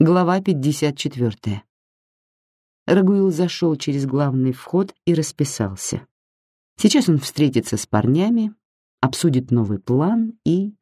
Глава 54. Рагуил зашел через главный вход и расписался. Сейчас он встретится с парнями, обсудит новый план и